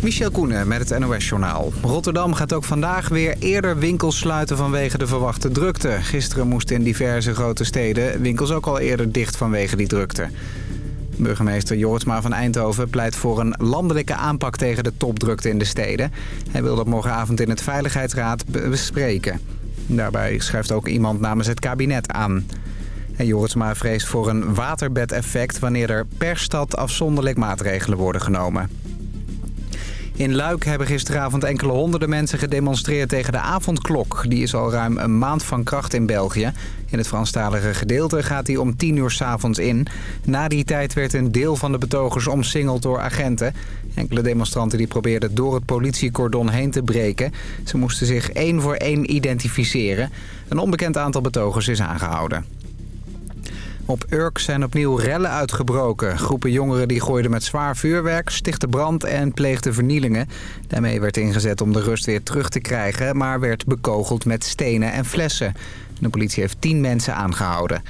Michel Koenen met het NOS-journaal. Rotterdam gaat ook vandaag weer eerder winkels sluiten vanwege de verwachte drukte. Gisteren moesten in diverse grote steden winkels ook al eerder dicht vanwege die drukte. Burgemeester Jortsma van Eindhoven pleit voor een landelijke aanpak tegen de topdrukte in de steden. Hij wil dat morgenavond in het Veiligheidsraad bespreken. Daarbij schrijft ook iemand namens het kabinet aan. En Jortsma vreest voor een waterbedeffect wanneer er per stad afzonderlijk maatregelen worden genomen. In Luik hebben gisteravond enkele honderden mensen gedemonstreerd tegen de avondklok. Die is al ruim een maand van kracht in België. In het Franstalige gedeelte gaat die om 10 uur s'avonds in. Na die tijd werd een deel van de betogers omsingeld door agenten. Enkele demonstranten die probeerden door het politiecordon heen te breken. Ze moesten zich één voor één identificeren. Een onbekend aantal betogers is aangehouden. Op Urk zijn opnieuw rellen uitgebroken. Groepen jongeren die gooiden met zwaar vuurwerk, stichtten brand en pleegden vernielingen. Daarmee werd ingezet om de rust weer terug te krijgen... maar werd bekogeld met stenen en flessen. De politie heeft tien mensen aangehouden.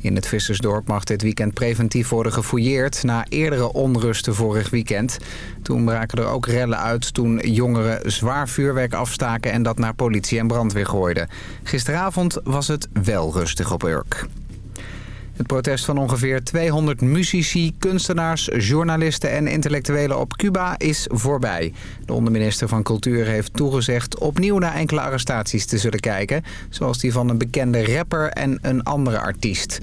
In het Vissersdorp mag dit weekend preventief worden gefouilleerd... na eerdere onrusten vorig weekend. Toen braken er ook rellen uit toen jongeren zwaar vuurwerk afstaken... en dat naar politie en brandweer gooiden. Gisteravond was het wel rustig op Urk. Het protest van ongeveer 200 muzici, kunstenaars, journalisten en intellectuelen op Cuba is voorbij. De onderminister van Cultuur heeft toegezegd opnieuw naar enkele arrestaties te zullen kijken. Zoals die van een bekende rapper en een andere artiest.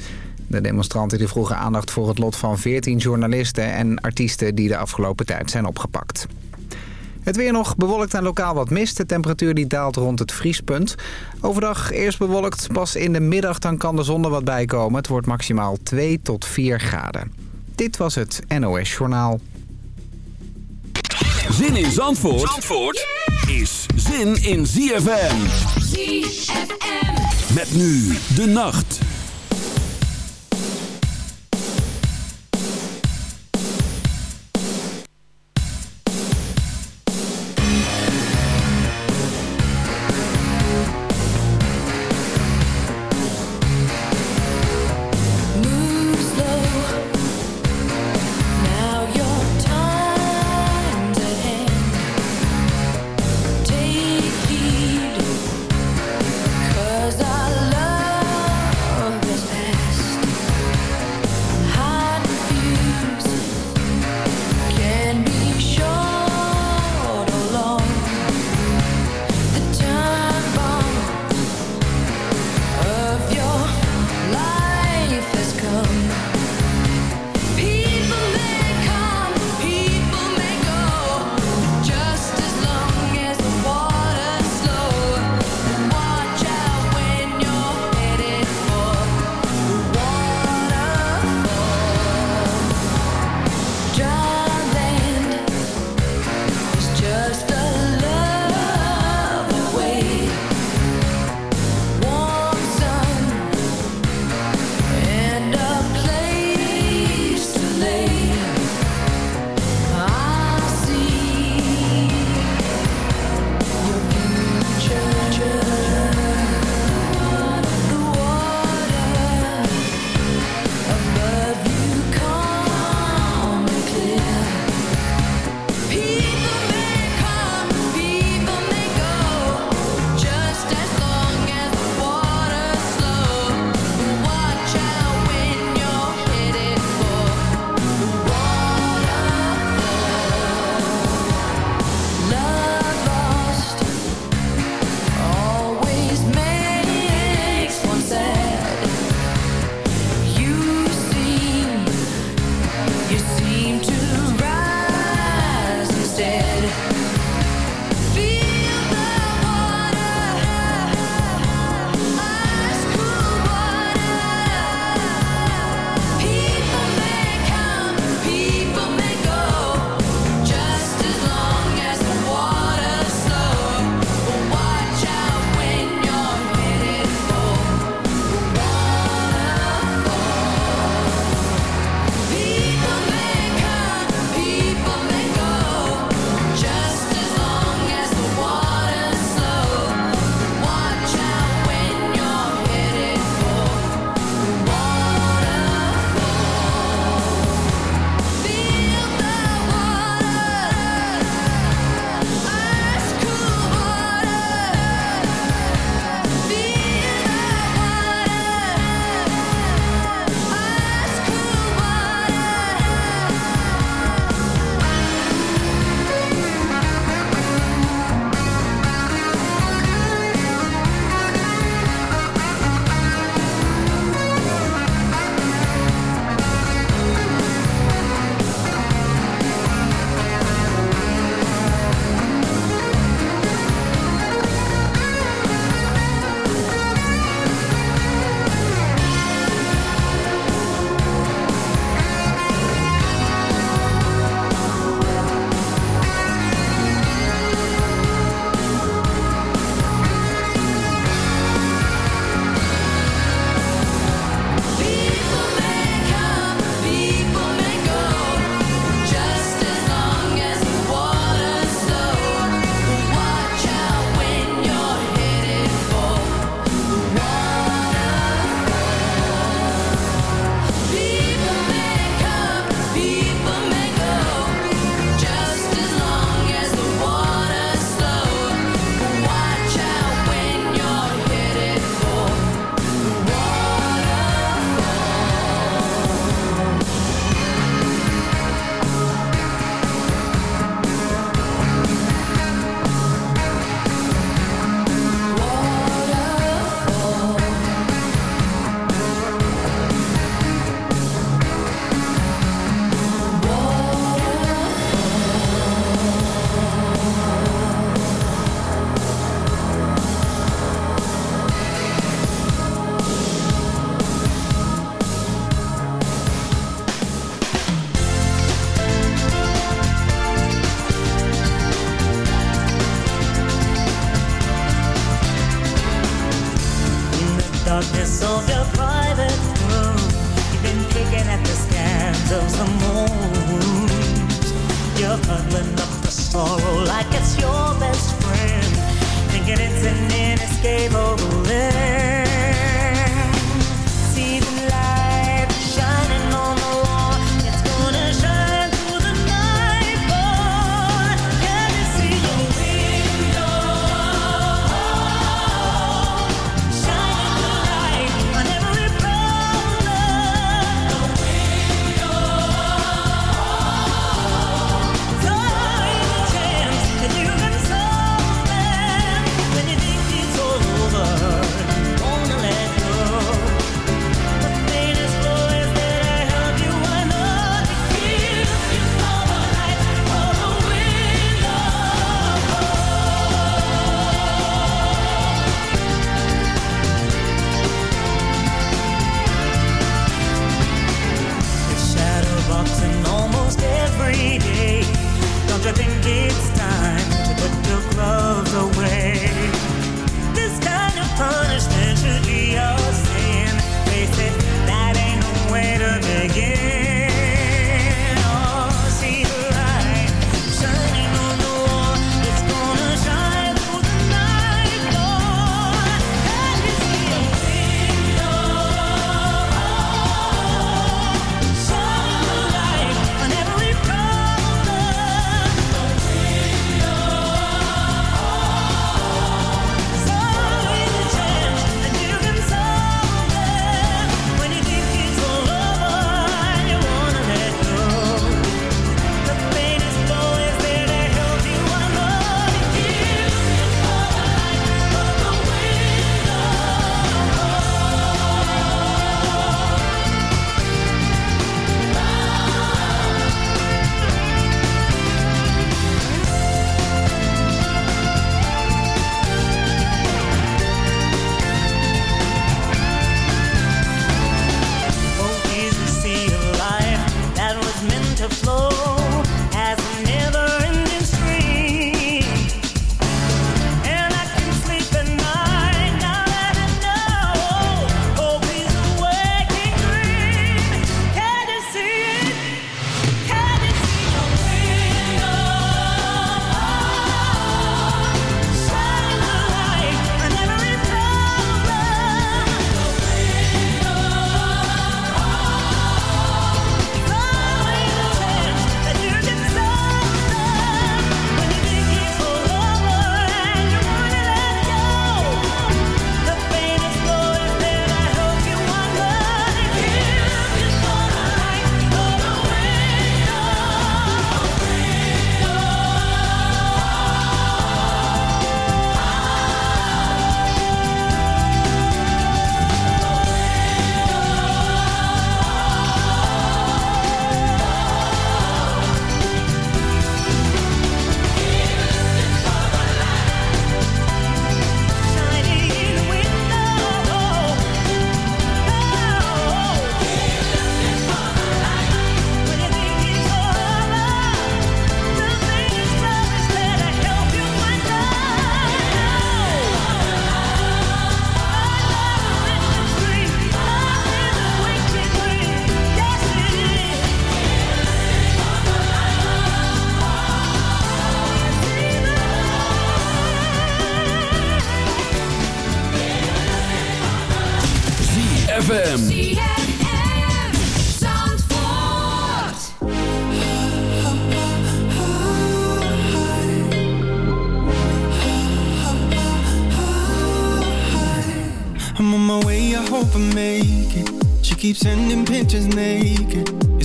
De demonstranten die vroegen aandacht voor het lot van 14 journalisten en artiesten die de afgelopen tijd zijn opgepakt. Het weer nog bewolkt en lokaal wat mist. De temperatuur die daalt rond het vriespunt. Overdag eerst bewolkt, pas in de middag dan kan de zon er wat bij komen. Het wordt maximaal 2 tot 4 graden. Dit was het NOS Journaal. Zin in Zandvoort, Zandvoort is zin in ZFM. ZFM. Met nu de nacht.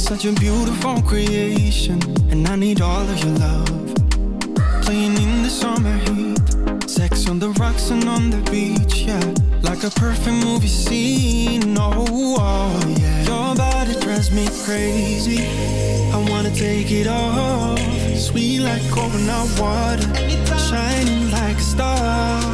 Such a beautiful creation And I need all of your love. Playing in the summer heat Sex on the rocks and on the beach, yeah. Like a perfect movie scene, oh, oh yeah. Your body drives me crazy. I wanna take it off. Sweet like coconut water Shining like a star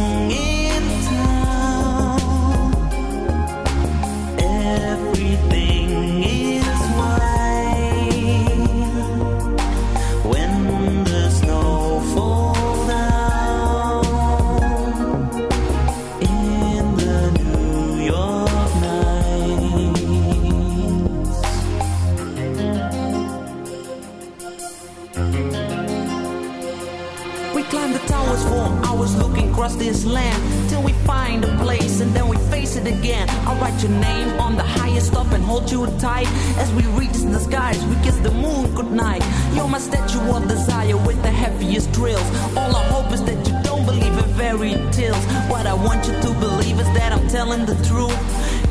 this land till we find a place it again. I'll write your name on the highest up and hold you tight as we reach the skies. We kiss the moon goodnight. You're my statue of desire with the heaviest drills. All I hope is that you don't believe in fairy tales. What I want you to believe is that I'm telling the truth.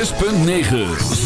106.9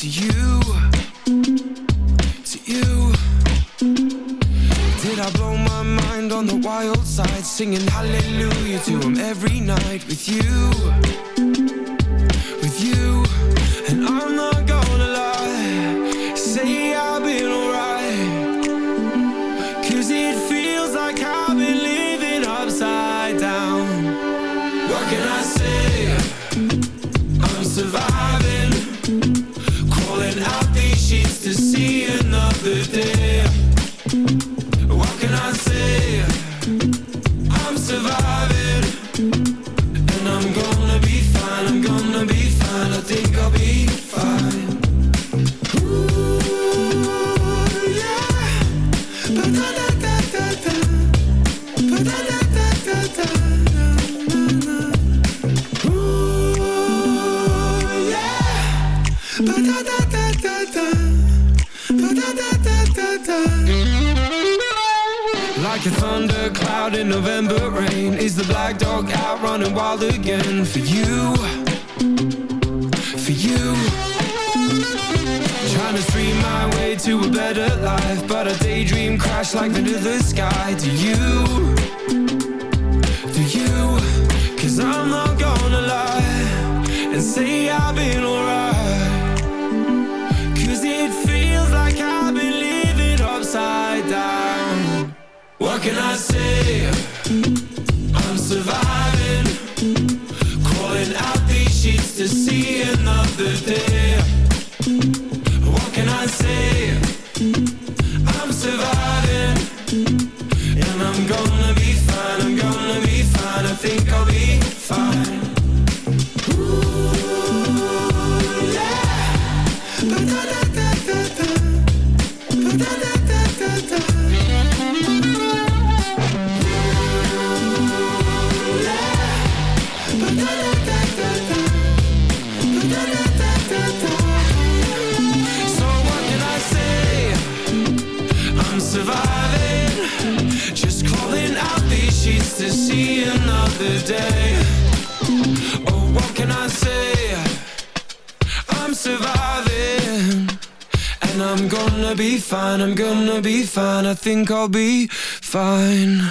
to you, to you. Did I blow my mind on the wild side singing? Like a thundercloud in November rain. Is the black dog out running wild again For you? For you. Trying to stream my way to a better life But a daydream crash like into the sky. Do you? Do you? Cause I'm not gonna lie And say I've been alright can I say? I'm surviving Crawling out these sheets to see another day What can I say? I'm surviving And I'm gonna be fine, I'm gonna be fine I think I'll be fine gonna be fine, I'm gonna be fine I think I'll be fine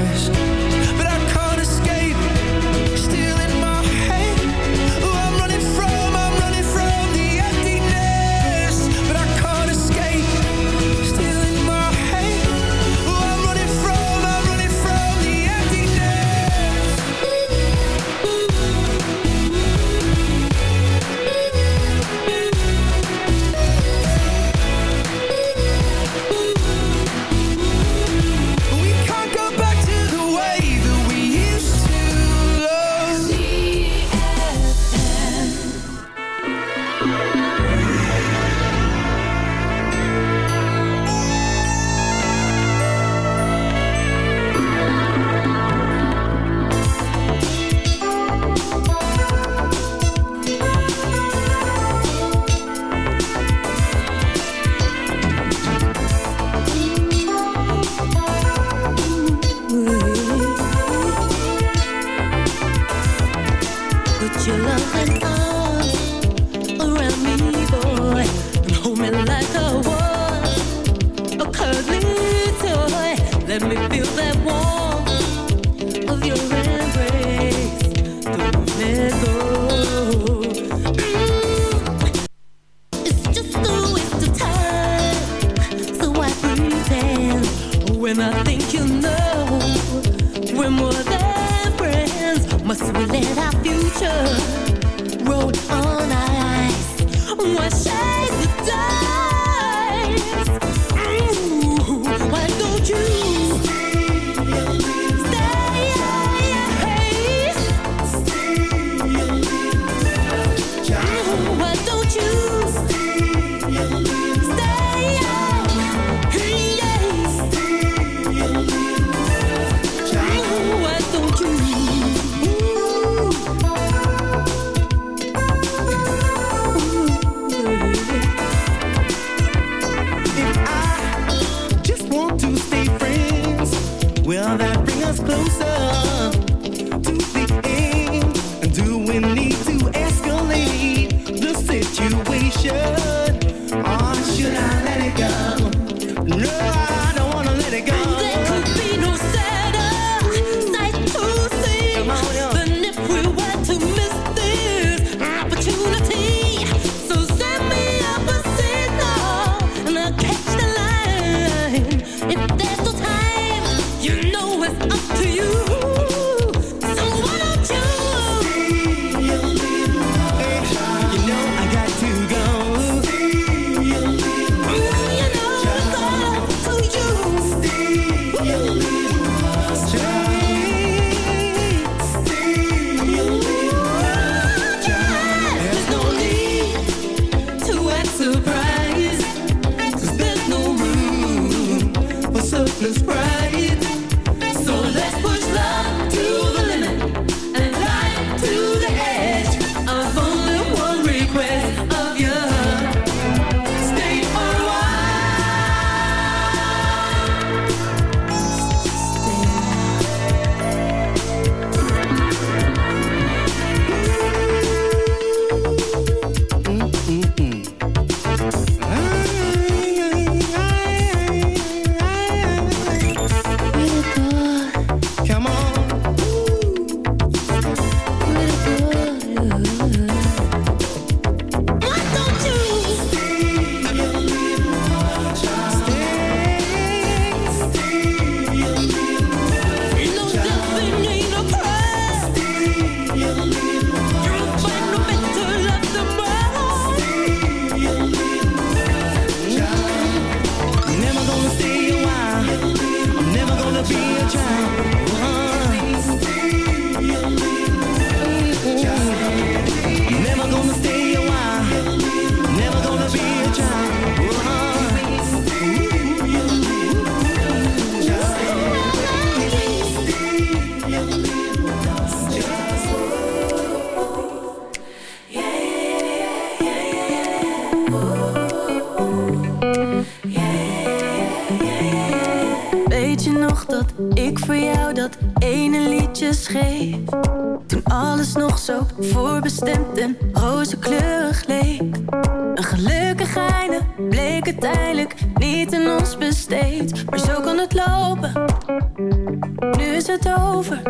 ook voorbestemd en rozenkleurig leek. Een gelukkig einde bleek uiteindelijk niet in ons besteed. Maar zo kan het lopen, nu is het over.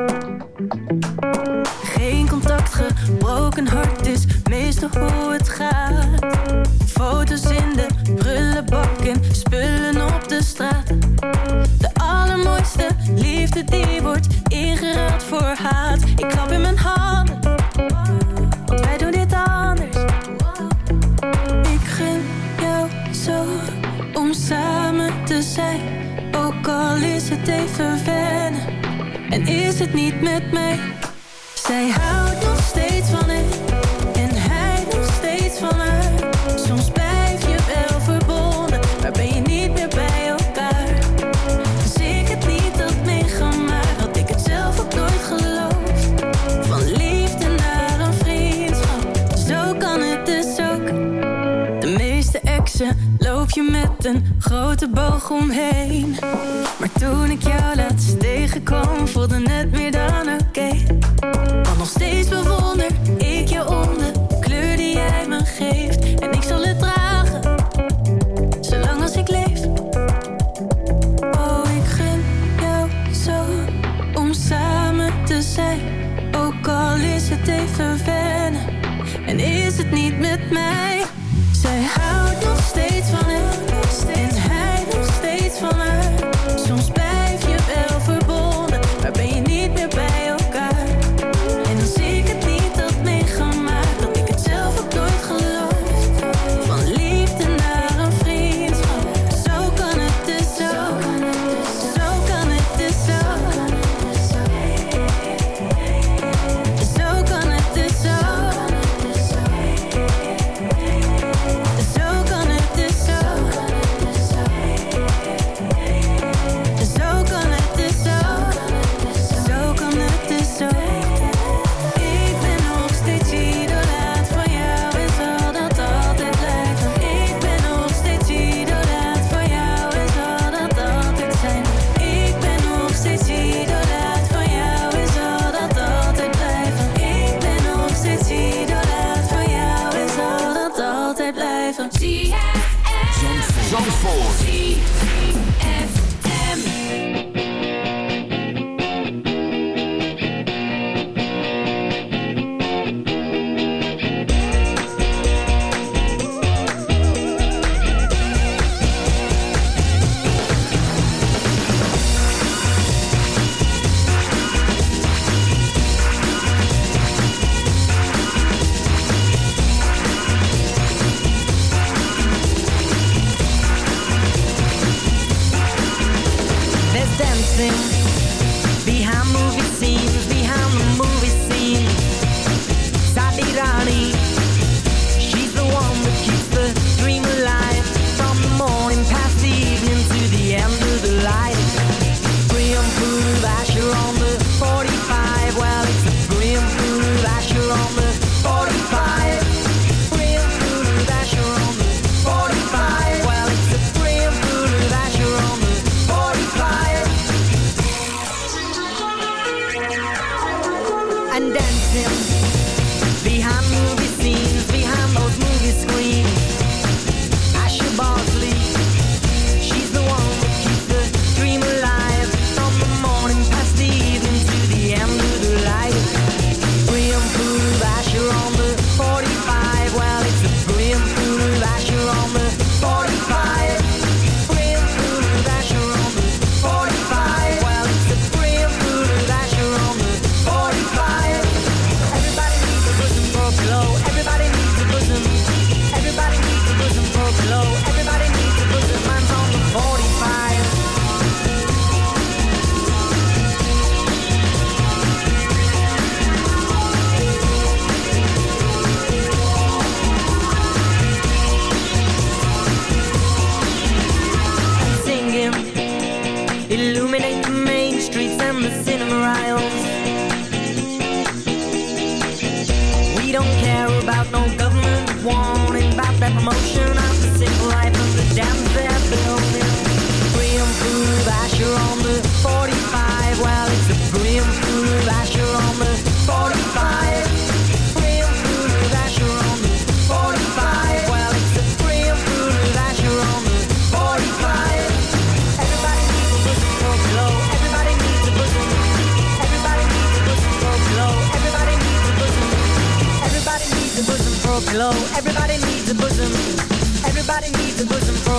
behind movie scenes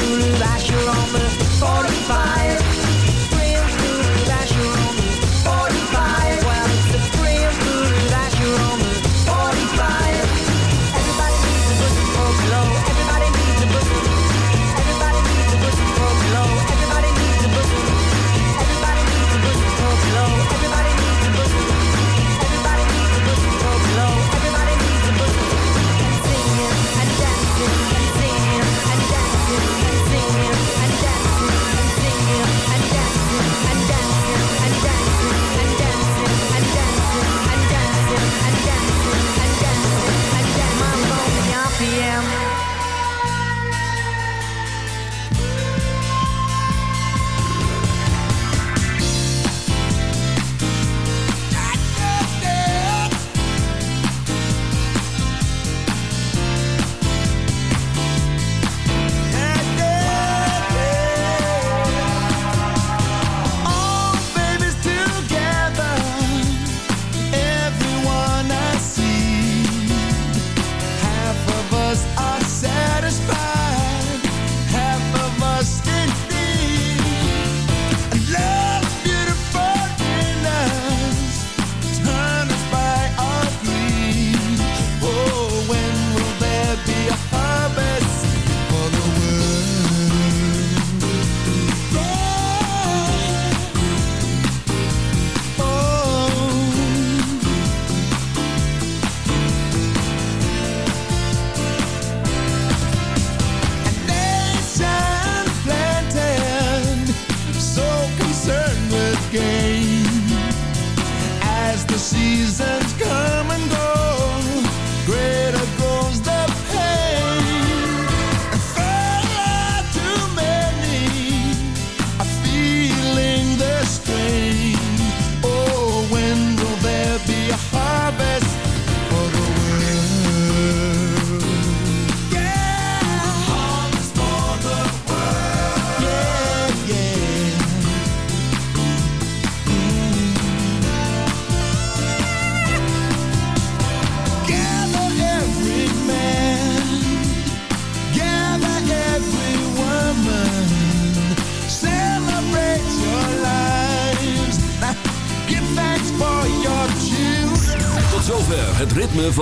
blue